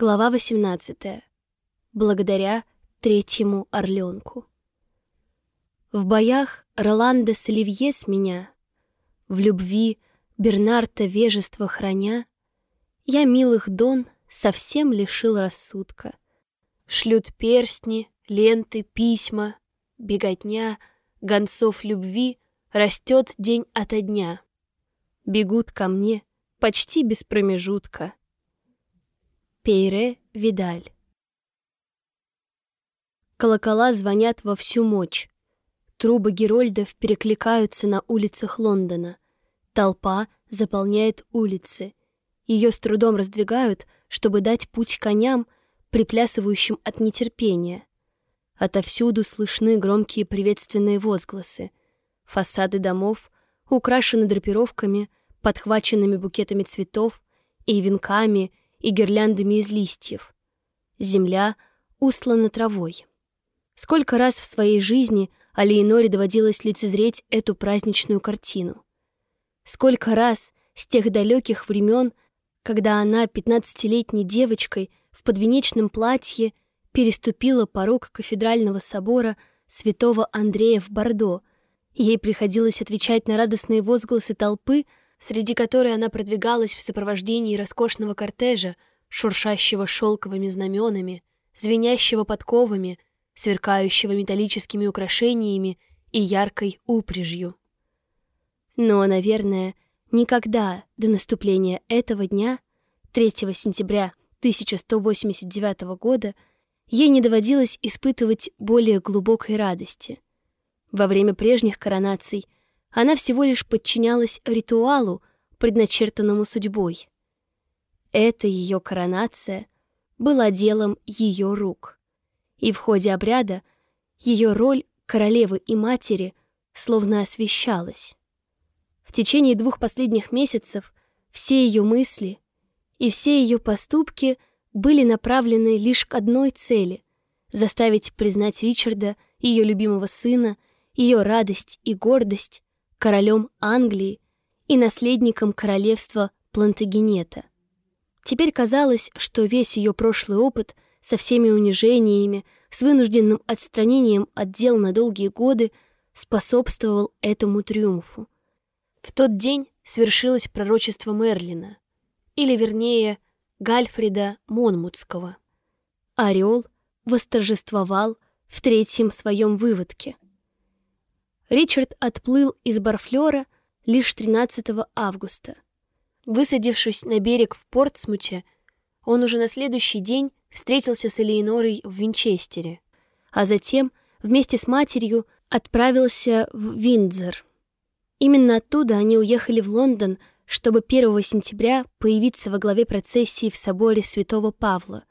Глава 18. Благодаря третьему орленку. В боях Роланда с Оливье с меня, В любви Бернарта вежество храня, Я милых дон совсем лишил рассудка. Шлют перстни, ленты, письма, Беготня, гонцов любви Растет день ото дня. Бегут ко мне почти без промежутка — Пейре Видаль. Колокола звонят во всю мощь. Трубы герольдов перекликаются на улицах Лондона. Толпа заполняет улицы. Ее с трудом раздвигают, чтобы дать путь коням, приплясывающим от нетерпения. Отовсюду слышны громкие приветственные возгласы. Фасады домов украшены драпировками, подхваченными букетами цветов и венками и гирляндами из листьев. Земля устлана травой. Сколько раз в своей жизни Алиеноре доводилось лицезреть эту праздничную картину. Сколько раз с тех далеких времен, когда она, пятнадцатилетней девочкой, в подвенечном платье переступила порог кафедрального собора святого Андрея в Бордо, ей приходилось отвечать на радостные возгласы толпы — среди которой она продвигалась в сопровождении роскошного кортежа, шуршащего шелковыми знаменами, звенящего подковами, сверкающего металлическими украшениями и яркой упряжью. Но, наверное, никогда до наступления этого дня, 3 сентября 1189 года, ей не доводилось испытывать более глубокой радости. Во время прежних коронаций – она всего лишь подчинялась ритуалу, предначертанному судьбой. Эта ее коронация была делом ее рук. И в ходе обряда ее роль королевы и матери словно освещалась. В течение двух последних месяцев все ее мысли и все ее поступки были направлены лишь к одной цели — заставить признать Ричарда, ее любимого сына, ее радость и гордость, королем Англии и наследником королевства Плантагенета. Теперь казалось, что весь ее прошлый опыт со всеми унижениями, с вынужденным отстранением от дел на долгие годы способствовал этому триумфу. В тот день свершилось пророчество Мерлина, или, вернее, Гальфрида Монмутского. Орел восторжествовал в третьем своем выводке — Ричард отплыл из Барфлера лишь 13 августа. Высадившись на берег в Портсмуте, он уже на следующий день встретился с Элеонорой в Винчестере, а затем вместе с матерью отправился в Виндзор. Именно оттуда они уехали в Лондон, чтобы 1 сентября появиться во главе процессии в соборе Святого Павла.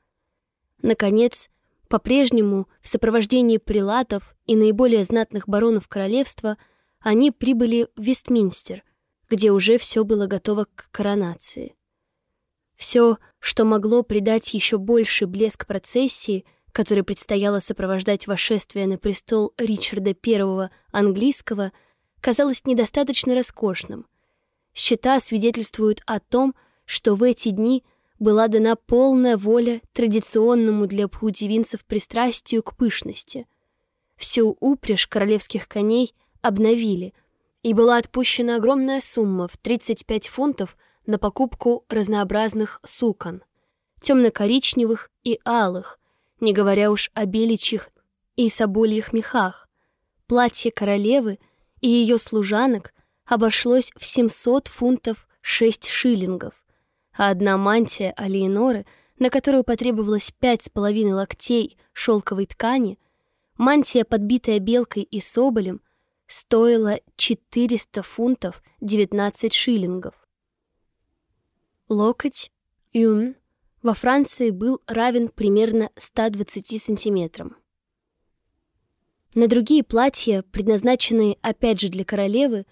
Наконец, по-прежнему, в сопровождении прилатов и наиболее знатных баронов королевства, они прибыли в Вестминстер, где уже все было готово к коронации. Все, что могло придать еще больше блеск процессии, которой предстояло сопровождать вошествие на престол Ричарда I английского, казалось недостаточно роскошным. Счета свидетельствуют о том, что в эти дни – была дана полная воля традиционному для пхудивинцев пристрастию к пышности. Всю упряжь королевских коней обновили, и была отпущена огромная сумма в 35 фунтов на покупку разнообразных сукон, темно-коричневых и алых, не говоря уж о беличьих и собольих мехах. Платье королевы и ее служанок обошлось в 700 фунтов 6 шиллингов, а одна мантия Алиеноры, на которую потребовалось пять с половиной локтей шелковой ткани, мантия, подбитая белкой и соболем, стоила 400 фунтов 19 шиллингов. Локоть, юн, во Франции был равен примерно 120 сантиметрам. На другие платья, предназначенные опять же для королевы,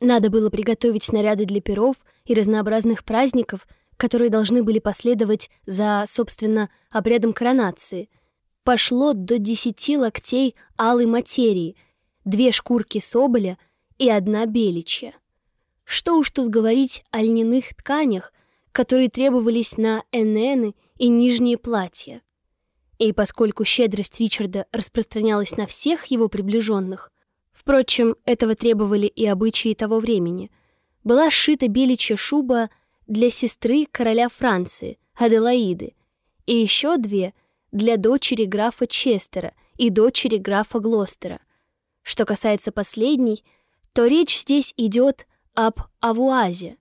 надо было приготовить снаряды для перов и разнообразных праздников – которые должны были последовать за, собственно, обрядом коронации, пошло до десяти локтей алой материи, две шкурки соболя и одна беличья. Что уж тут говорить о льняных тканях, которые требовались на энены и нижние платья. И поскольку щедрость Ричарда распространялась на всех его приближенных, впрочем, этого требовали и обычаи того времени, была сшита беличья шуба для сестры короля Франции, Аделаиды, и еще две для дочери графа Честера и дочери графа Глостера. Что касается последней, то речь здесь идет об Авуазе,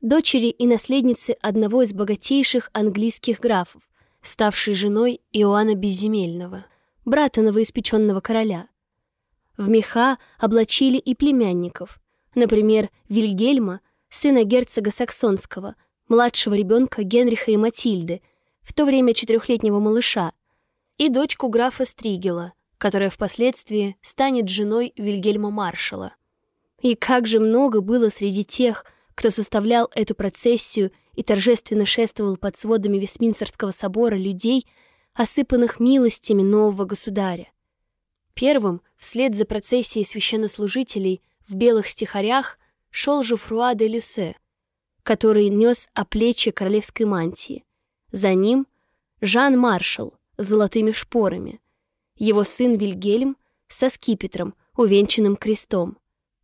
дочери и наследнице одного из богатейших английских графов, ставшей женой Иоанна Безземельного, брата новоиспеченного короля. В меха облачили и племянников, например, Вильгельма, сына герцога Саксонского, младшего ребенка Генриха и Матильды, в то время четырехлетнего малыша, и дочку графа Стригела, которая впоследствии станет женой Вильгельма Маршала. И как же много было среди тех, кто составлял эту процессию и торжественно шествовал под сводами Вестминстерского собора людей, осыпанных милостями нового государя. Первым, вслед за процессией священнослужителей в белых стихарях, шел Жуфруа де Люсе, который нес о плечи королевской мантии. За ним Жан Маршал с золотыми шпорами, его сын Вильгельм со скипетром, увенчанным крестом,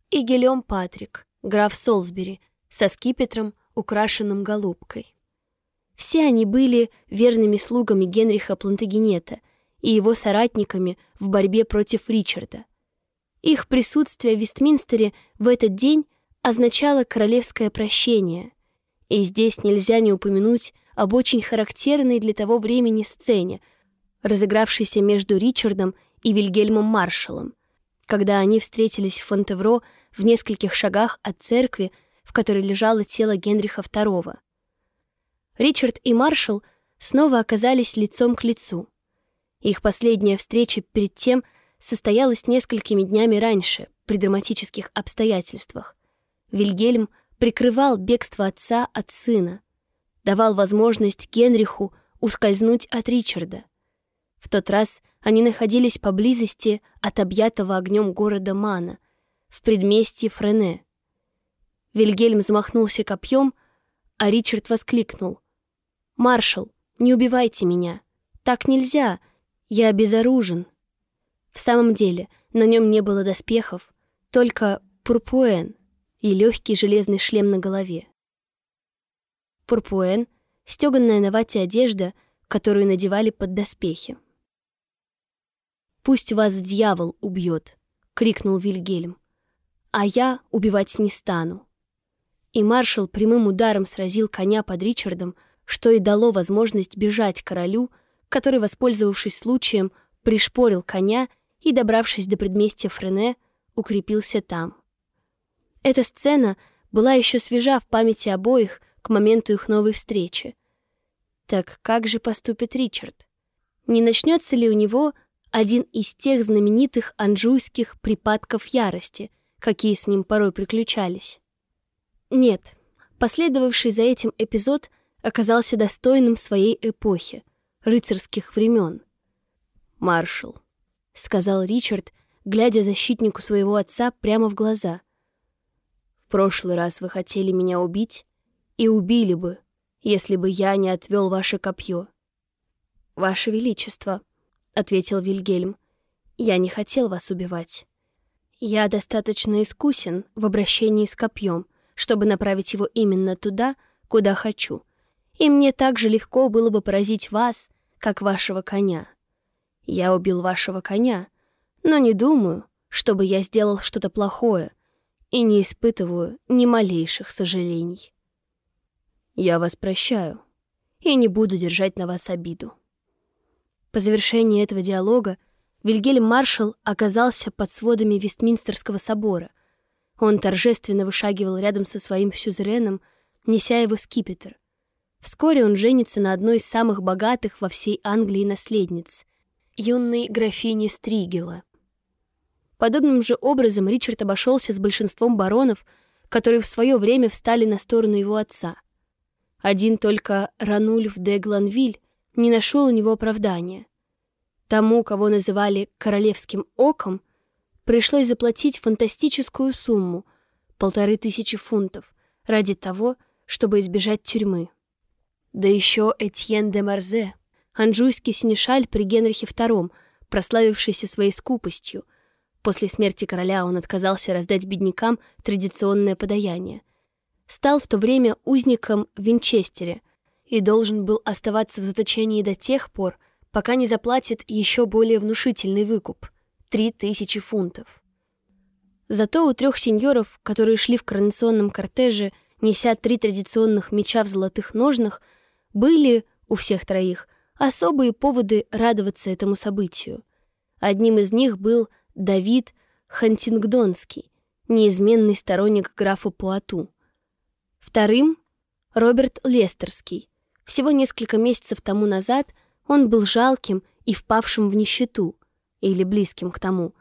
и Гелем Патрик, граф Солсбери, со скипетром, украшенным голубкой. Все они были верными слугами Генриха Плантагенета и его соратниками в борьбе против Ричарда. Их присутствие в Вестминстере в этот день означало королевское прощение, и здесь нельзя не упомянуть об очень характерной для того времени сцене, разыгравшейся между Ричардом и Вильгельмом Маршалом, когда они встретились в Фонтевро в нескольких шагах от церкви, в которой лежало тело Генриха II. Ричард и Маршал снова оказались лицом к лицу. Их последняя встреча перед тем состоялась несколькими днями раньше, при драматических обстоятельствах. Вильгельм прикрывал бегство отца от сына, давал возможность Генриху ускользнуть от Ричарда. В тот раз они находились поблизости от объятого огнем города Мана, в предместье Френе. Вильгельм взмахнулся копьем, а Ричард воскликнул. «Маршал, не убивайте меня! Так нельзя! Я безоружен!» В самом деле, на нем не было доспехов, только пурпуэн и легкий железный шлем на голове. Пурпуэн — стеганная на вате одежда, которую надевали под доспехи. «Пусть вас дьявол убьет!» — крикнул Вильгельм. «А я убивать не стану!» и маршал прямым ударом сразил коня под Ричардом, что и дало возможность бежать королю, который, воспользовавшись случаем, пришпорил коня и, добравшись до предместья Френе, укрепился там. Эта сцена была еще свежа в памяти обоих к моменту их новой встречи. Так как же поступит Ричард? Не начнется ли у него один из тех знаменитых анжуйских припадков ярости, какие с ним порой приключались? Нет, последовавший за этим эпизод оказался достойным своей эпохи, рыцарских времен. «Маршал», — сказал Ричард, глядя защитнику своего отца прямо в глаза. «В прошлый раз вы хотели меня убить, и убили бы, если бы я не отвел ваше копье». «Ваше Величество», — ответил Вильгельм, — «я не хотел вас убивать. Я достаточно искусен в обращении с копьем, чтобы направить его именно туда, куда хочу. И мне так же легко было бы поразить вас, как вашего коня. Я убил вашего коня, но не думаю, чтобы я сделал что-то плохое, и не испытываю ни малейших сожалений. Я вас прощаю и не буду держать на вас обиду. По завершении этого диалога Вильгельм Маршал оказался под сводами Вестминстерского собора — он торжественно вышагивал рядом со своим сюзереном, неся его скипетр. Вскоре он женится на одной из самых богатых во всей Англии наследниц — юной графине Стригела. Подобным же образом Ричард обошелся с большинством баронов, которые в свое время встали на сторону его отца. Один только Ранульф де Гланвиль не нашел у него оправдания. Тому, кого называли «королевским оком», пришлось заплатить фантастическую сумму — полторы тысячи фунтов — ради того, чтобы избежать тюрьмы. Да еще Этьен де Марзе, анжуйский синешаль при Генрихе II, прославившийся своей скупостью. После смерти короля он отказался раздать беднякам традиционное подаяние. Стал в то время узником в Винчестере и должен был оставаться в заточении до тех пор, пока не заплатит еще более внушительный выкуп — три тысячи фунтов. Зато у трех сеньоров, которые шли в коронационном кортеже, неся три традиционных меча в золотых ножнах, были, у всех троих, особые поводы радоваться этому событию. Одним из них был Давид Хантингдонский, неизменный сторонник графа Пуату. Вторым — Роберт Лестерский. Всего несколько месяцев тому назад он был жалким и впавшим в нищету, или близким к тому,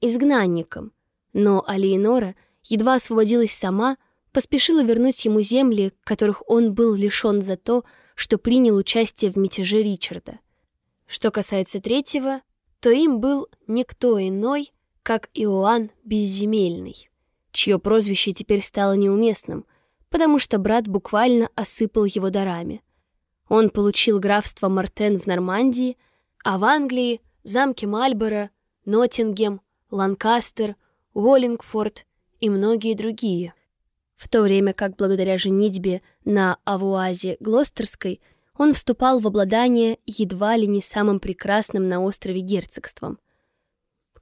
изгнанником, но Алиенора едва освободилась сама, поспешила вернуть ему земли, которых он был лишен за то, что принял участие в мятеже Ричарда. Что касается третьего, то им был никто иной, как Иоанн Безземельный, чье прозвище теперь стало неуместным, потому что брат буквально осыпал его дарами. Он получил графство Мартен в Нормандии, а в Англии — замки Мальборо, Ноттингем, Ланкастер, Уоллингфорд и многие другие — в то время как благодаря женитьбе на Авуазе Глостерской он вступал в обладание едва ли не самым прекрасным на острове герцогством.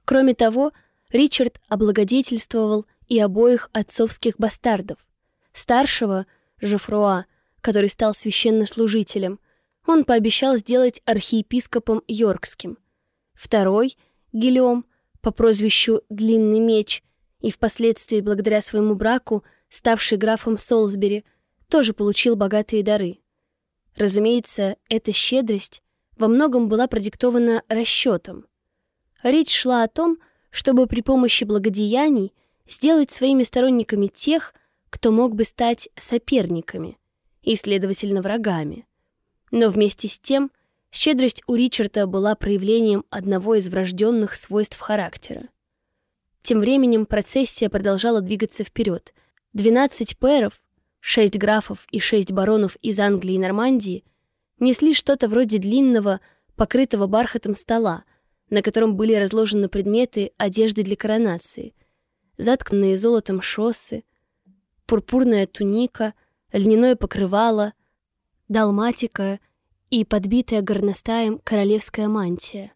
Кроме того, Ричард облагодетельствовал и обоих отцовских бастардов. Старшего, Жефруа, который стал священнослужителем, он пообещал сделать архиепископом Йоркским. Второй, Гильом, по прозвищу «Длинный меч», и впоследствии, благодаря своему браку, ставший графом Солсбери, тоже получил богатые дары. Разумеется, эта щедрость во многом была продиктована расчетом. Речь шла о том, чтобы при помощи благодеяний сделать своими сторонниками тех, кто мог бы стать соперниками и, следовательно, врагами. Но вместе с тем, щедрость у Ричарда была проявлением одного из врожденных свойств характера. Тем временем процессия продолжала двигаться вперед, 12 пэров, 6 графов и 6 баронов из Англии и Нормандии несли что-то вроде длинного, покрытого бархатом стола, на котором были разложены предметы одежды для коронации, затканные золотом шоссы, пурпурная туника, льняное покрывало, далматика и подбитая горностаем королевская мантия.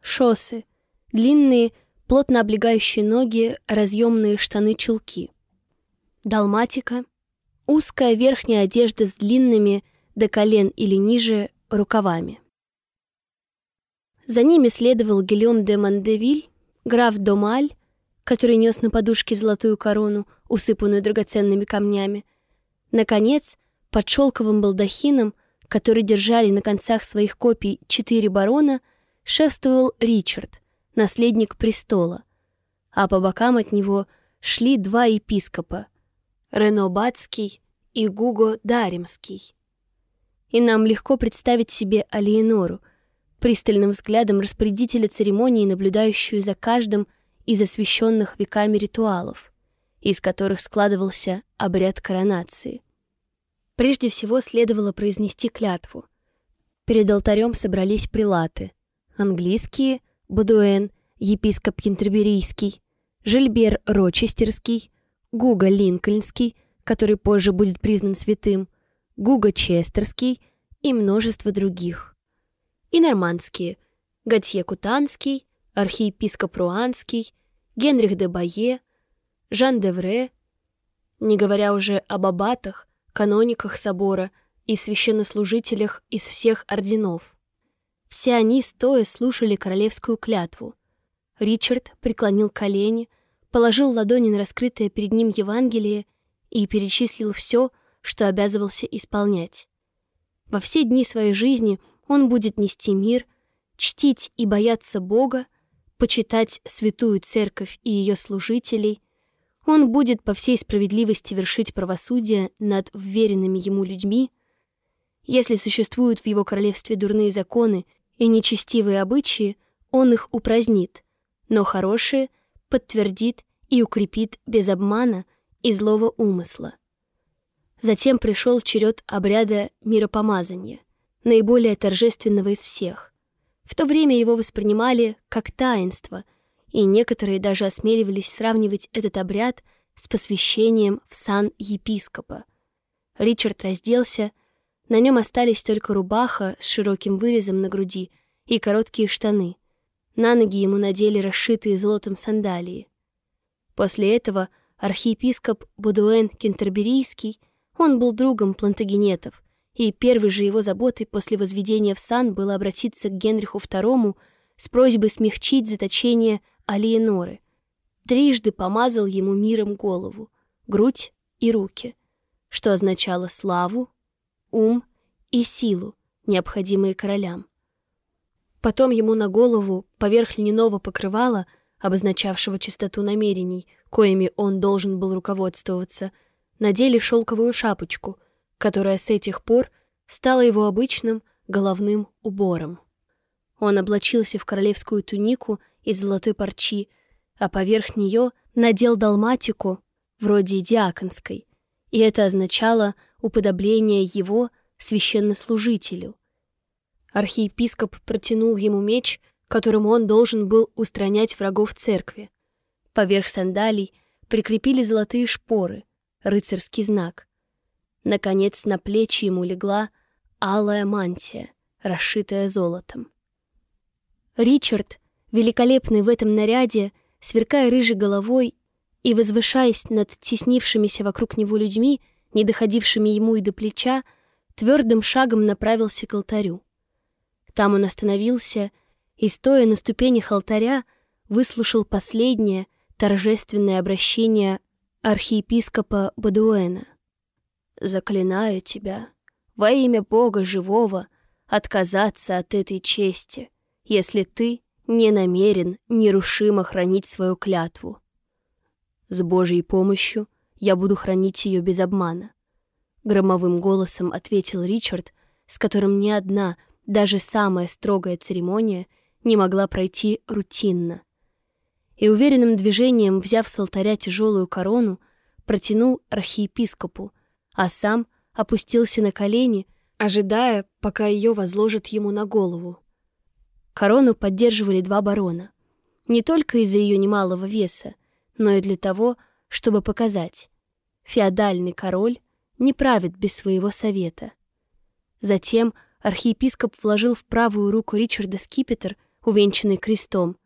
Шоссы — длинные, плотно облегающие ноги, разъемные штаны-чулки. Далматика — узкая верхняя одежда с длинными, до колен или ниже, рукавами. За ними следовал Гильом де Мандевиль, граф Домаль, который нес на подушке золотую корону, усыпанную драгоценными камнями. Наконец, под шелковым балдахином, который держали на концах своих копий четыре барона, шествовал Ричард — наследник престола, а по бокам от него шли два епископа — Рено Бацкий и Гуго Даримский. И нам легко представить себе Алиенору, пристальным взглядом распорядителя церемонии, наблюдающую за каждым из освященных веками ритуалов, из которых складывался обряд коронации. Прежде всего следовало произнести клятву. Перед алтарем собрались прилаты — английские, Бодуэн, епископ Кентерберийский, Жильбер Рочестерский, Гуга Линкольнский, который позже будет признан святым, Гуга Честерский и множество других. И нормандские — Готье Кутанский, архиепископ Руанский, Генрих де Бае, Жан де Вре, не говоря уже об аббатах, канониках собора и священнослужителях из всех орденов. Все они стоя слушали королевскую клятву. Ричард преклонил колени, положил ладони на раскрытое перед ним Евангелие и перечислил все, что обязывался исполнять. Во все дни своей жизни он будет нести мир, чтить и бояться Бога, почитать святую церковь и ее служителей. Он будет по всей справедливости вершить правосудие над вверенными ему людьми. Если существуют в его королевстве дурные законы и нечестивые обычаи, он их упразднит, но хорошие подтвердит и укрепит без обмана и злого умысла. Затем пришел черед обряда миропомазания, наиболее торжественного из всех. В то время его воспринимали как таинство, и некоторые даже осмеливались сравнивать этот обряд с посвящением в сан епископа. Ричард разделся, на нем остались только рубаха с широким вырезом на груди и короткие штаны. На ноги ему надели расшитые золотом сандалии. После этого архиепископ Будуэн Кентерберийский, он был другом плантагенетов, и первой же его заботой после возведения в сан было обратиться к Генриху II с просьбой смягчить заточение Алиеноры. Трижды помазал ему миром голову, грудь и руки, что означало славу, ум и силу, необходимые королям. Потом ему на голову, поверх льняного покрывала, обозначавшего чистоту намерений, коими он должен был руководствоваться, надели шелковую шапочку, которая с этих пор стала его обычным головным убором. Он облачился в королевскую тунику из золотой парчи, а поверх нее надел далматику, вроде диаконской, и это означало уподобление его священнослужителю. Архиепископ протянул ему меч, которым он должен был устранять врагов церкви. Поверх сандалий прикрепили золотые шпоры, рыцарский знак. Наконец на плечи ему легла алая мантия, расшитая золотом. Ричард, великолепный в этом наряде, сверкая рыжей головой и возвышаясь над теснившимися вокруг него людьми, не доходившими ему и до плеча, твердым шагом направился к алтарю. Там он остановился и, стоя на ступенях алтаря, выслушал последнее, торжественное обращение архиепископа Бадуэна. «Заклинаю тебя, во имя Бога живого, отказаться от этой чести, если ты не намерен нерушимо хранить свою клятву. С Божьей помощью я буду хранить ее без обмана», — громовым голосом ответил Ричард, с которым ни одна, даже самая строгая церемония не могла пройти рутинно и уверенным движением, взяв с алтаря тяжелую корону, протянул архиепископу, а сам опустился на колени, ожидая, пока ее возложат ему на голову. Корону поддерживали два барона. Не только из-за ее немалого веса, но и для того, чтобы показать. Феодальный король не правит без своего совета. Затем архиепископ вложил в правую руку Ричарда скипетр, увенчанный крестом,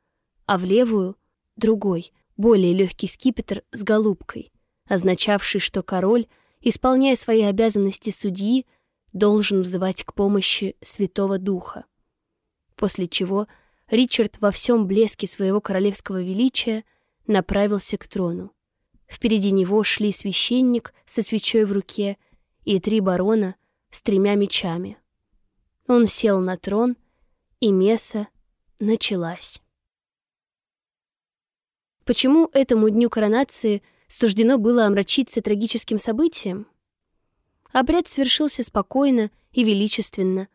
а в левую другой, более легкий скипетр с голубкой, означавший, что король, исполняя свои обязанности судьи, должен взывать к помощи Святого Духа. После чего Ричард во всем блеске своего королевского величия направился к трону. Впереди него шли священник со свечой в руке и три барона с тремя мечами. Он сел на трон, и месса началась. Почему этому дню коронации суждено было омрачиться трагическим событием? Обряд свершился спокойно и величественно.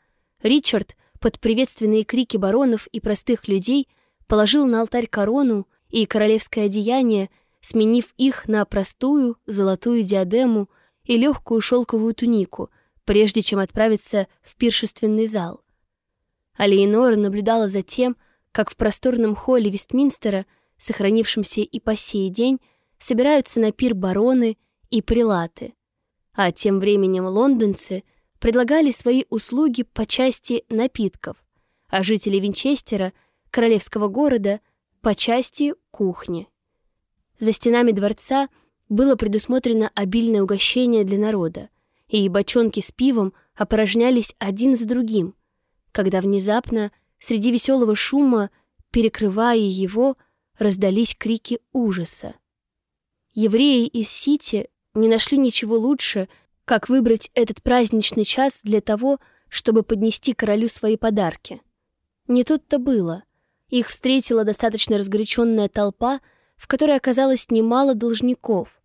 Ричард, под приветственные крики баронов и простых людей, положил на алтарь корону и королевское одеяние, сменив их на простую золотую диадему и легкую шелковую тунику, прежде чем отправиться в пиршественный зал. Алиенора наблюдала за тем, как в просторном холле Вестминстера — сохранившимся и по сей день, собираются на пир бароны и прилаты. А тем временем лондонцы предлагали свои услуги по части напитков, а жители Винчестера, королевского города, по части кухни. За стенами дворца было предусмотрено обильное угощение для народа, и бочонки с пивом опорожнялись один за другим, когда внезапно, среди веселого шума, перекрывая его, раздались крики ужаса. Евреи из Сити не нашли ничего лучше, как выбрать этот праздничный час для того, чтобы поднести королю свои подарки. Не тут-то было. Их встретила достаточно разгоряченная толпа, в которой оказалось немало должников.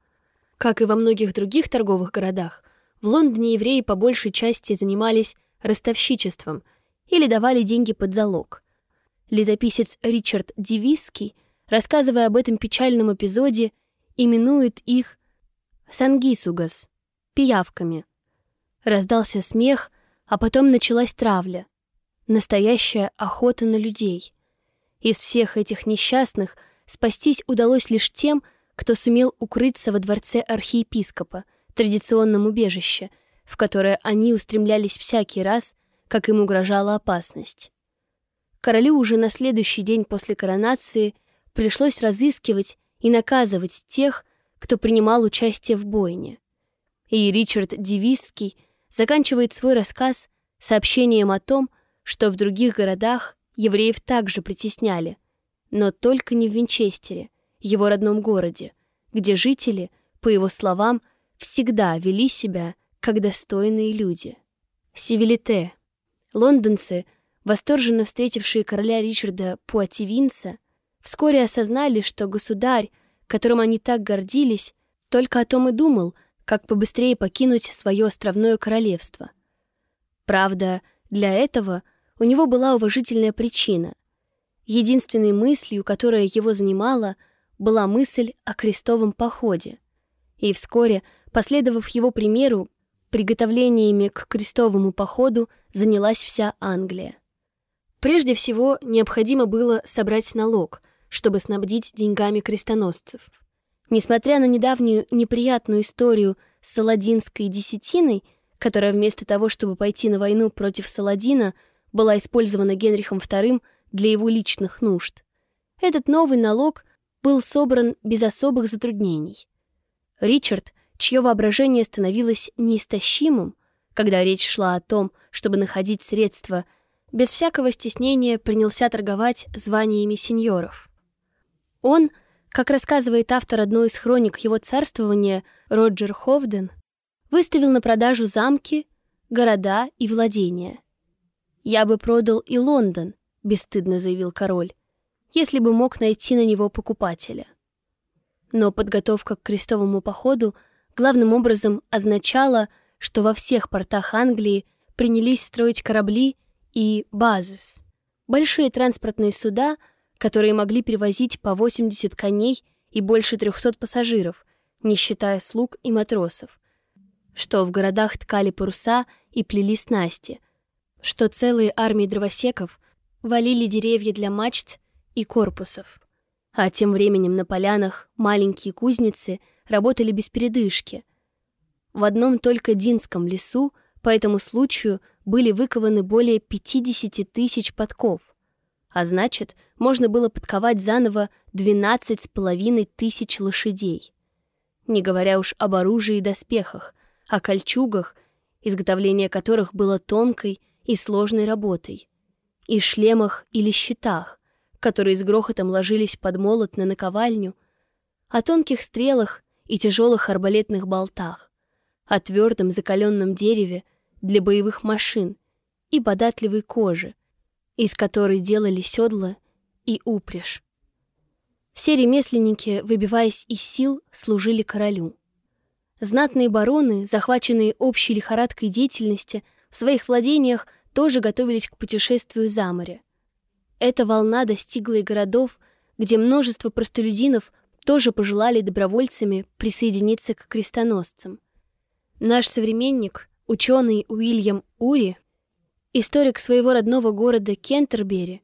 Как и во многих других торговых городах, в Лондоне евреи по большей части занимались ростовщичеством или давали деньги под залог. Летописец Ричард Дивиский — рассказывая об этом печальном эпизоде, именует их «сангисугас» — пиявками. Раздался смех, а потом началась травля. Настоящая охота на людей. Из всех этих несчастных спастись удалось лишь тем, кто сумел укрыться во дворце архиепископа, традиционном убежище, в которое они устремлялись всякий раз, как им угрожала опасность. Королю уже на следующий день после коронации пришлось разыскивать и наказывать тех, кто принимал участие в бойне. И Ричард Девисский заканчивает свой рассказ сообщением о том, что в других городах евреев также притесняли, но только не в Винчестере, его родном городе, где жители, по его словам, всегда вели себя как достойные люди. Сивилите. Лондонцы, восторженно встретившие короля Ричарда Пуативинса, вскоре осознали, что государь, которым они так гордились, только о том и думал, как побыстрее покинуть свое островное королевство. Правда, для этого у него была уважительная причина. Единственной мыслью, которая его занимала, была мысль о крестовом походе. И вскоре, последовав его примеру, приготовлениями к крестовому походу занялась вся Англия. Прежде всего, необходимо было собрать налог, чтобы снабдить деньгами крестоносцев. Несмотря на недавнюю неприятную историю с Саладинской десятиной, которая вместо того, чтобы пойти на войну против Саладина, была использована Генрихом II для его личных нужд, этот новый налог был собран без особых затруднений. Ричард, чье воображение становилось неистощимым, когда речь шла о том, чтобы находить средства, без всякого стеснения принялся торговать званиями сеньоров. Он, как рассказывает автор одной из хроник его царствования Роджер Ховден, выставил на продажу замки, города и владения. «Я бы продал и Лондон», — бесстыдно заявил король, «если бы мог найти на него покупателя». Но подготовка к крестовому походу главным образом означала, что во всех портах Англии принялись строить корабли и базис, большие транспортные суда — которые могли перевозить по 80 коней и больше 300 пассажиров, не считая слуг и матросов, что в городах ткали паруса и плели снасти, что целые армии дровосеков валили деревья для мачт и корпусов, а тем временем на полянах маленькие кузницы работали без передышки. В одном только Динском лесу по этому случаю были выкованы более 50 тысяч подков, а значит, можно было подковать заново двенадцать с половиной тысяч лошадей. Не говоря уж об оружии и доспехах, о кольчугах, изготовление которых было тонкой и сложной работой, и шлемах или щитах, которые с грохотом ложились под молот на наковальню, о тонких стрелах и тяжелых арбалетных болтах, о твердом закаленном дереве для боевых машин и податливой кожи, из которой делали седла и упряжь. Все ремесленники, выбиваясь из сил, служили королю. Знатные бароны, захваченные общей лихорадкой деятельности, в своих владениях тоже готовились к путешествию за море. Эта волна достигла и городов, где множество простолюдинов тоже пожелали добровольцами присоединиться к крестоносцам. Наш современник, ученый Уильям Ури, Историк своего родного города Кентербери,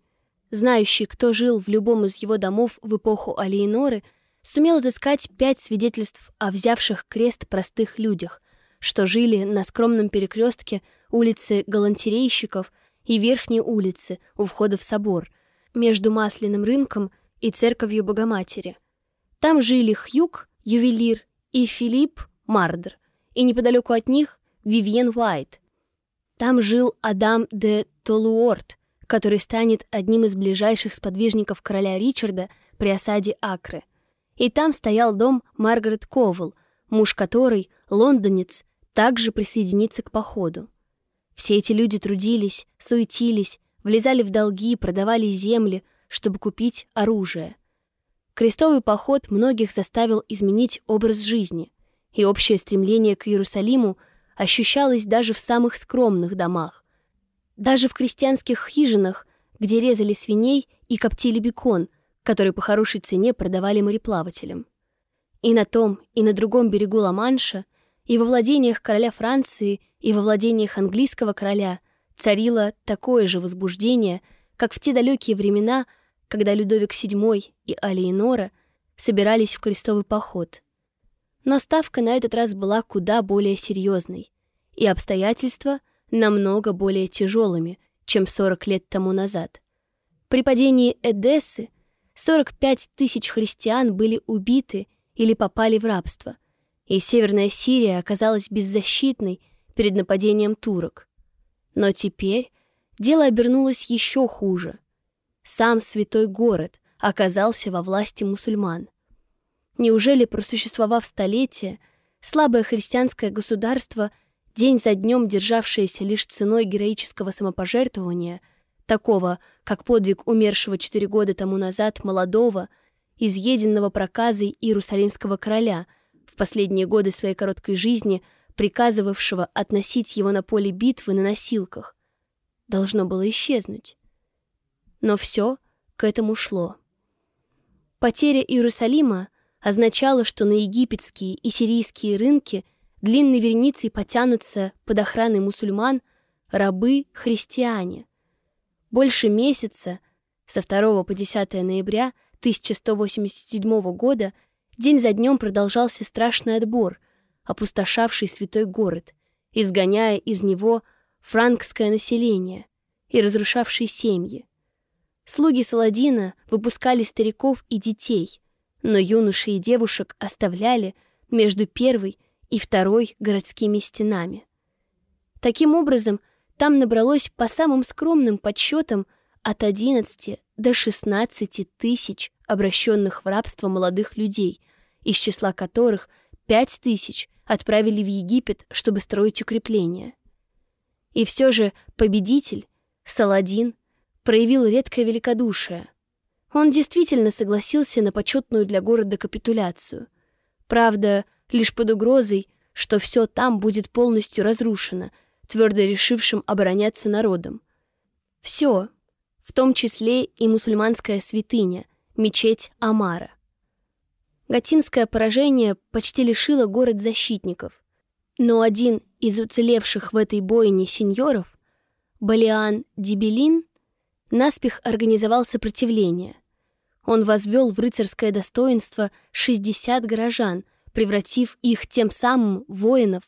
знающий, кто жил в любом из его домов в эпоху Алиеноры, сумел отыскать пять свидетельств о взявших крест простых людях, что жили на скромном перекрестке улицы Галантерейщиков и Верхней улицы у входа в собор, между Масляным рынком и церковью Богоматери. Там жили Хьюг, ювелир, и Филипп Мардер, и неподалеку от них Вивьен Уайт — там жил Адам де Толуорт, который станет одним из ближайших сподвижников короля Ричарда при осаде Акры. И там стоял дом Маргарет Ковел, муж которой, лондонец, также присоединится к походу. Все эти люди трудились, суетились, влезали в долги, продавали земли, чтобы купить оружие. Крестовый поход многих заставил изменить образ жизни, и общее стремление к Иерусалиму ощущалось даже в самых скромных домах. Даже в крестьянских хижинах, где резали свиней и коптили бекон, который по хорошей цене продавали мореплавателям. И на том, и на другом берегу Ла-Манша и во владениях короля Франции, и во владениях английского короля царило такое же возбуждение, как в те далекие времена, когда Людовик VII и Алиенора собирались в крестовый поход. Но ставка на этот раз была куда более серьезной, и обстоятельства намного более тяжелыми, чем 40 лет тому назад. При падении Эдессы 45 тысяч христиан были убиты или попали в рабство, и Северная Сирия оказалась беззащитной перед нападением турок. Но теперь дело обернулось еще хуже. Сам святой город оказался во власти мусульман. Неужели, просуществовав столетия, слабое христианское государство, день за днем державшееся лишь ценой героического самопожертвования, такого, как подвиг умершего четыре года тому назад молодого, изъеденного проказой Иерусалимского короля, в последние годы своей короткой жизни приказывавшего относить его на поле битвы на носилках, должно было исчезнуть. Но все к этому шло. Потеря Иерусалима означало, что на египетские и сирийские рынки длинной вереницей потянутся под охраной мусульман рабы-христиане. Больше месяца, со 2 по 10 ноября 1187 года, день за днем продолжался страшный отбор, опустошавший святой город, изгоняя из него франкское население и разрушавший семьи. Слуги Саладина выпускали стариков и детей, но юношей и девушек оставляли между первой и второй городскими стенами. Таким образом, там набралось по самым скромным подсчетам от 11 до 16 тысяч обращенных в рабство молодых людей, из числа которых 5 тысяч отправили в Египет, чтобы строить укрепления. И все же победитель, Саладин, проявил редкое великодушие — он действительно согласился на почетную для города капитуляцию. Правда, лишь под угрозой, что все там будет полностью разрушено, твердо решившим обороняться народом. Все, в том числе и мусульманская святыня, мечеть Амара. Гатинское поражение почти лишило город защитников, но один из уцелевших в этой бойне сеньоров, Балиан Дибелин, наспех организовал сопротивление — он возвел в рыцарское достоинство 60 горожан, превратив их тем самым воинов.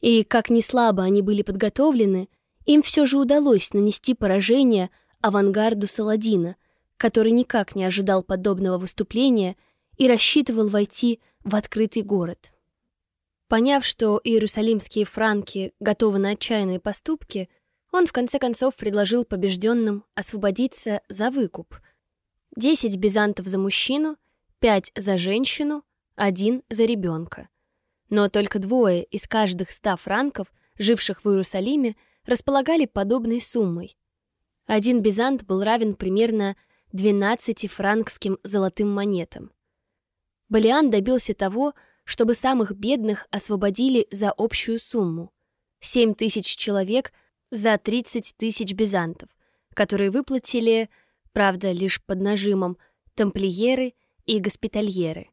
И, как ни слабо они были подготовлены, им все же удалось нанести поражение авангарду Саладина, который никак не ожидал подобного выступления и рассчитывал войти в открытый город. Поняв, что иерусалимские франки готовы на отчаянные поступки, он в конце концов предложил побежденным освободиться за выкуп, 10 бизантов за мужчину, 5 за женщину, 1 за ребенка. Но только двое из каждых ста франков, живших в Иерусалиме, располагали подобной суммой. Один бизант был равен примерно 12 франкским золотым монетам. Балиан добился того, чтобы самых бедных освободили за общую сумму — 7 тысяч человек за 30 тысяч бизантов, которые выплатили правда, лишь под нажимом, тамплиеры и госпитальеры.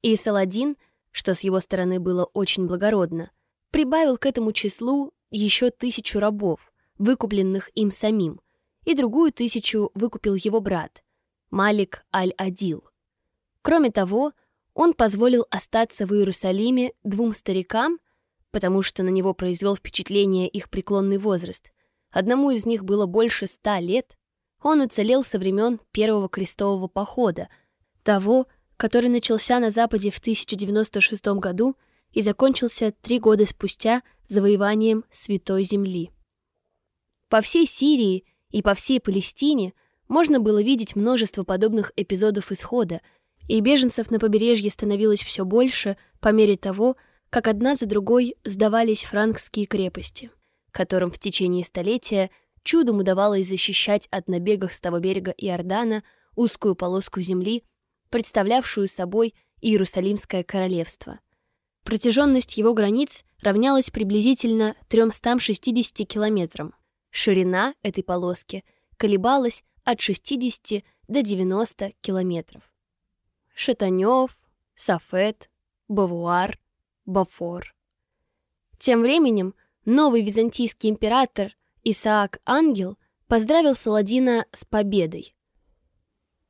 И Саладин, что с его стороны было очень благородно, прибавил к этому числу еще тысячу рабов, выкупленных им самим, и другую тысячу выкупил его брат, Малик Аль-Адил. Кроме того, он позволил остаться в Иерусалиме двум старикам, потому что на него произвел впечатление их преклонный возраст. Одному из них было больше ста лет, он уцелел со времен Первого крестового похода, того, который начался на Западе в 1096 году и закончился три года спустя завоеванием Святой Земли. По всей Сирии и по всей Палестине можно было видеть множество подобных эпизодов исхода, и беженцев на побережье становилось все больше по мере того, как одна за другой сдавались франкские крепости, которым в течение столетия чудом удавалось защищать от набегов с того берега Иордана узкую полоску земли, представлявшую собой Иерусалимское королевство. Протяженность его границ равнялась приблизительно 360 километрам. Ширина этой полоски колебалась от 60 до 90 километров. Шатанев, Сафет, Бавуар, Бафор — Тем временем новый византийский император Исаак Ангел поздравил Саладина с победой.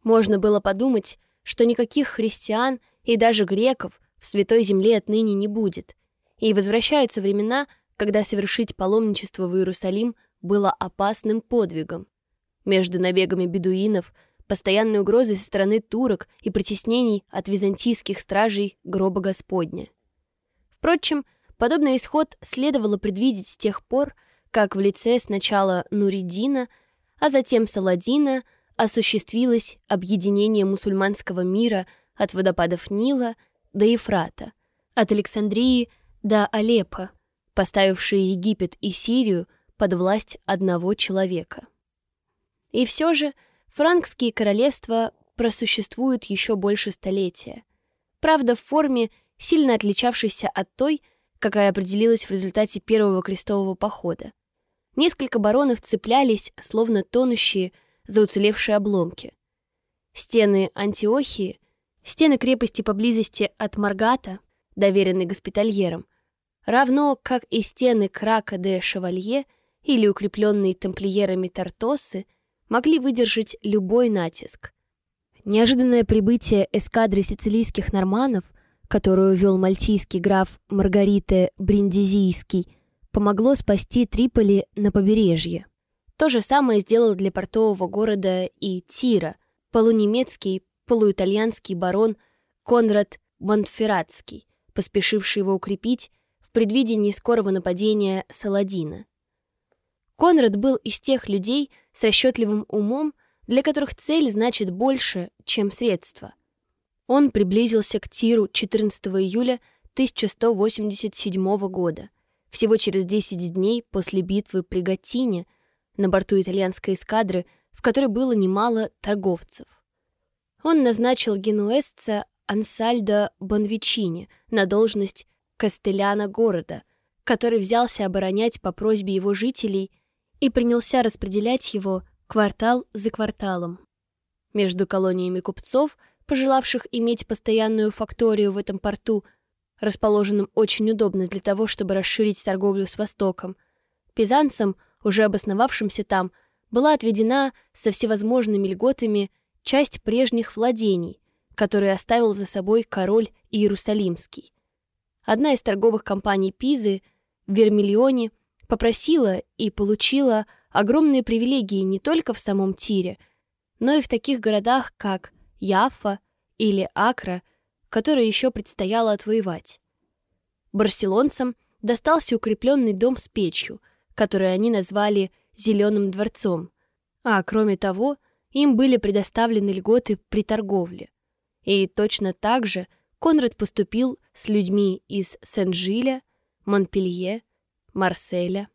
Можно было подумать, что никаких христиан и даже греков в Святой Земле отныне не будет, и возвращаются времена, когда совершить паломничество в Иерусалим было опасным подвигом. Между набегами бедуинов, постоянной угрозой со стороны турок и притеснений от византийских стражей гроба Господня. Впрочем, подобный исход следовало предвидеть с тех пор, как в лице сначала Нуриддина, а затем Саладина осуществилось объединение мусульманского мира от водопадов Нила до Ефрата, от Александрии до Алеппо, поставившие Египет и Сирию под власть одного человека. И все же франкские королевства просуществуют еще больше столетия. Правда, в форме, сильно отличавшейся от той, какая определилась в результате первого крестового похода. Несколько баронов цеплялись, словно тонущие, за уцелевшие обломки. Стены Антиохии, стены крепости поблизости от Маргата, доверенной госпитальерам, равно как и стены Крака де Шевалье или укрепленные тамплиерами Тартосы, могли выдержать любой натиск. Неожиданное прибытие эскадры сицилийских норманов, которую вел мальтийский граф Маргарите Бриндизийский, помогло спасти Триполи на побережье. То же самое сделал для портового города и Тира полунемецкий, полуитальянский барон Конрад Монтферратский, поспешивший его укрепить в предвидении скорого нападения Саладина. Конрад был из тех людей с расчетливым умом, для которых цель значит больше, чем средство. Он приблизился к Тиру 14 июля 1187 года, всего через 10 дней после битвы при Гатине на борту итальянской эскадры, в которой было немало торговцев. Он назначил генуэзца Ансальдо Бонвичини на должность костеляна города, который взялся оборонять по просьбе его жителей и принялся распределять его квартал за кварталом. Между колониями купцов, пожелавших иметь постоянную факторию в этом порту, расположенном очень удобно для того, чтобы расширить торговлю с Востоком, пизанцам, уже обосновавшимся там, была отведена со всевозможными льготами часть прежних владений, которые оставил за собой король Иерусалимский. Одна из торговых компаний Пизы, Вермиллионе, попросила и получила огромные привилегии не только в самом Тире, но и в таких городах, как Яффа или Акра, которые еще предстояло отвоевать. Барселонцам достался укрепленный дом с печью, который они назвали «Зеленым дворцом», а кроме того, им были предоставлены льготы при торговле. И точно так же Конрад поступил с людьми из Сен-Жиля, Монпелье, Марселя.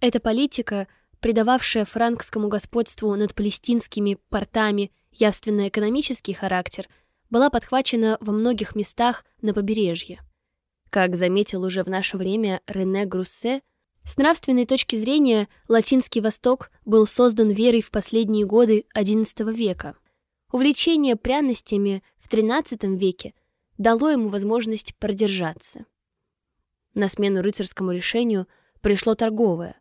Эта политика, придававшая франкскому господству над палестинскими портами явственно экономический характер, была подхвачена во многих местах на побережье. Как заметил уже в наше время Рене Груссе, с нравственной точки зрения Латинский Восток был создан верой в последние годы XI века. Увлечение пряностями в XIII веке дало ему возможность продержаться. На смену рыцарскому решению пришло торговое,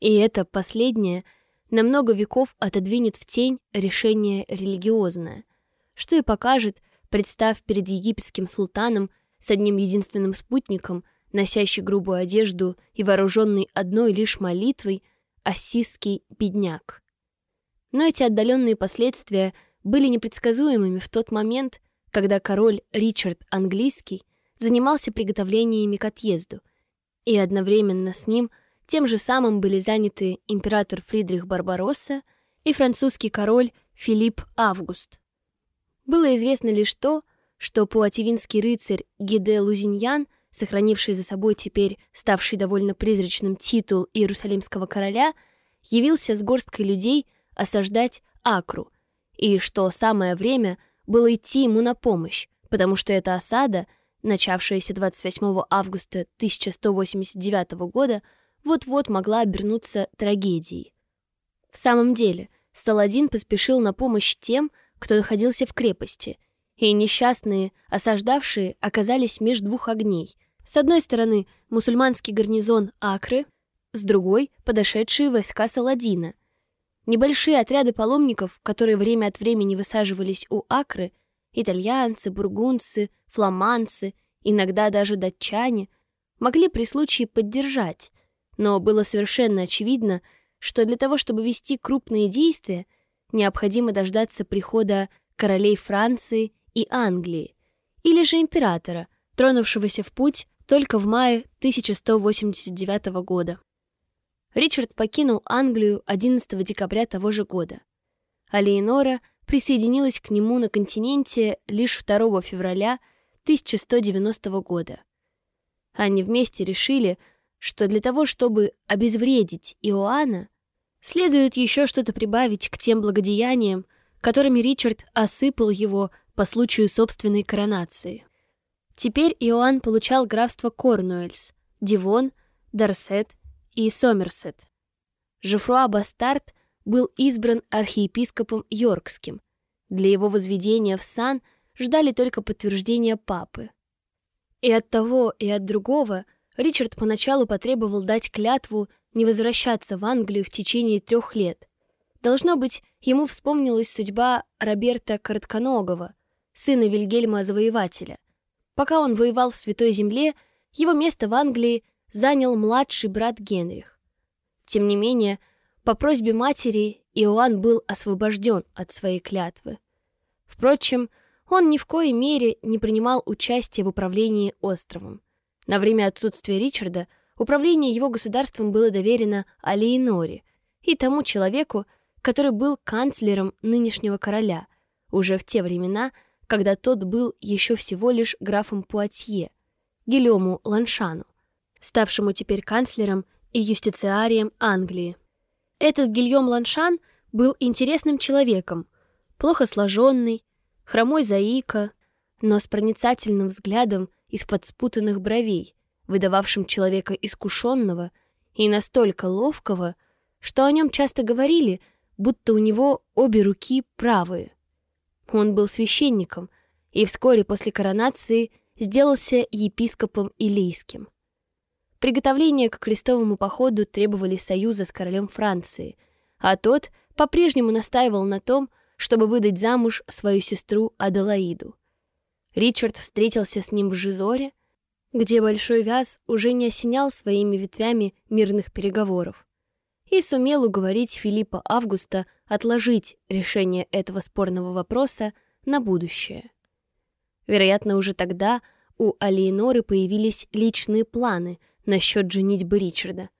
и это последнее на много веков отодвинет в тень решение религиозное, что и покажет, представ перед египетским султаном с одним единственным спутником, носящий грубую одежду и вооруженный одной лишь молитвой, ассистский бедняк. Но эти отдаленные последствия были непредсказуемыми в тот момент, когда король Ричард Английский занимался приготовлениями к отъезду, и одновременно с ним тем же самым были заняты император Фридрих Барбаросса и французский король Филипп Август. Было известно лишь то, что пуативинский рыцарь Гиде Лузиньян, сохранивший за собой теперь ставший довольно призрачным титул Иерусалимского короля, явился с горсткой людей осаждать Акру, и что самое время — было идти ему на помощь, потому что эта осада, начавшаяся 28 августа 1189 года, вот-вот могла обернуться трагедией. В самом деле, Саладин поспешил на помощь тем, кто находился в крепости, и несчастные, осаждавшие, оказались меж двух огней, С одной стороны, мусульманский гарнизон Акры, с другой — подошедшие войска Саладина. Небольшие отряды паломников, которые время от времени высаживались у Акры, итальянцы, бургундцы, фламандцы, иногда даже датчане, могли при случае поддержать, но было совершенно очевидно, что для того, чтобы вести крупные действия, необходимо дождаться прихода королей Франции и Англии, или же императора, тронувшегося в путь только в мае 1189 года. Ричард покинул Англию 11 декабря того же года, а Леонора присоединилась к нему на континенте лишь 2 февраля 1190 года. Они вместе решили, что для того, чтобы обезвредить Иоанна, следует еще что-то прибавить к тем благодеяниям, которыми Ричард осыпал его по случаю собственной коронации. Теперь Иоанн получал графство Корнуэльс, Дивон, Дарсет и Сомерсет. Жефруа Бастард был избран архиепископом Йоркским. Для его возведения в сан ждали только подтверждения папы. И от того, и от другого Ричард поначалу потребовал дать клятву не возвращаться в Англию в течение трех лет. Должно быть, ему вспомнилась судьба Роберта Коротконогого, сына Вильгельма Завоевателя. Пока он воевал в Святой Земле, его место в Англии занял младший брат Генрих. Тем не менее, по просьбе матери Иоанн был освобожден от своей клятвы. Впрочем, он ни в коей мере не принимал участия в управлении островом. На время отсутствия Ричарда управление его государством было доверено Алиеноре и тому человеку, который был канцлером нынешнего короля, уже в те времена, когда тот был еще всего лишь графом Пуатье, Гильому Ланшану ставшему теперь канцлером и юстициарием Англии. Этот Гильем Ланшан был интересным человеком, плохо сложенный, хромой заика, но с проницательным взглядом из-под спутанных бровей, выдававшим человека искушенного и настолько ловкого, что о нем часто говорили, будто у него обе руки правые. Он был священником и вскоре после коронации сделался епископом Илийским. Приготовления к крестовому походу требовали союза с королем Франции, а тот по-прежнему настаивал на том, чтобы выдать замуж свою сестру Аделаиду. Ричард встретился с ним в Жизоре, где Большой Вяз уже не осенял своими ветвями мирных переговоров, и сумел уговорить Филиппа Августа отложить решение этого спорного вопроса на будущее. Вероятно, уже тогда у Алиеноры появились личные планы — насчет женитьбы Ричарда.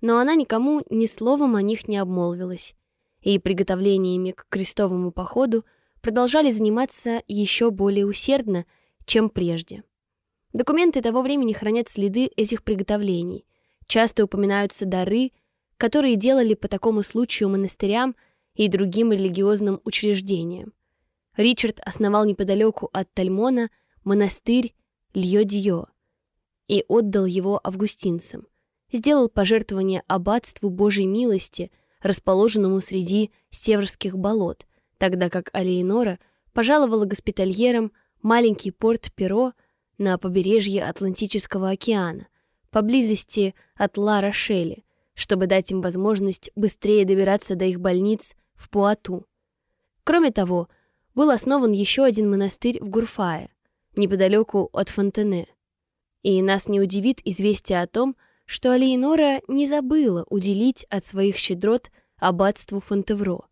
Но она никому ни словом о них не обмолвилась, и приготовлениями к крестовому походу продолжали заниматься еще более усердно, чем прежде. Документы того времени хранят следы этих приготовлений. Часто упоминаются дары, которые делали по такому случаю монастырям и другим религиозным учреждениям. Ричард основал неподалеку от Тальмона монастырь Льё-Дьё, и отдал его августинцам. Сделал пожертвование аббатству Божьей милости, расположенному среди северских болот, тогда как Алеинора пожаловала госпитальерам маленький порт Перо на побережье Атлантического океана, поблизости от Ла-Рошели, чтобы дать им возможность быстрее добираться до их больниц в Пуату. Кроме того, был основан еще один монастырь в Гурфае, неподалеку от Фонтене. И нас не удивит известие о том, что Алиенора не забыла уделить от своих щедрот аббатству Фонтевро,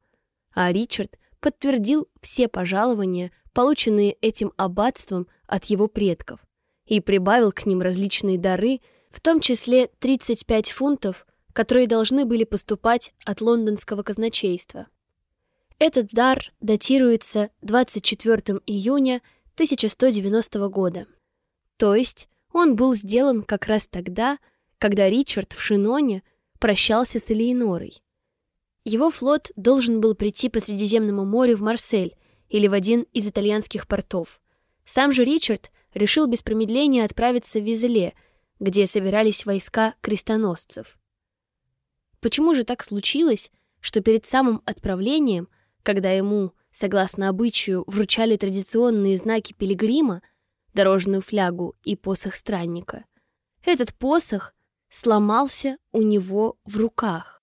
а Ричард подтвердил все пожалования, полученные этим аббатством от его предков, и прибавил к ним различные дары, в том числе 35 фунтов, которые должны были поступать от лондонского казначейства. Этот дар датируется 24 июня 1190 года, то есть он был сделан как раз тогда, когда Ричард в Шиноне прощался с Элеонорой. Его флот должен был прийти по Средиземному морю в Марсель или в один из итальянских портов. Сам же Ричард решил без промедления отправиться в Визеле, где собирались войска крестоносцев. Почему же так случилось, что перед самым отправлением, когда ему, согласно обычаю, вручали традиционные знаки пилигрима, дорожную флягу и посох странника. Этот посох сломался у него в руках.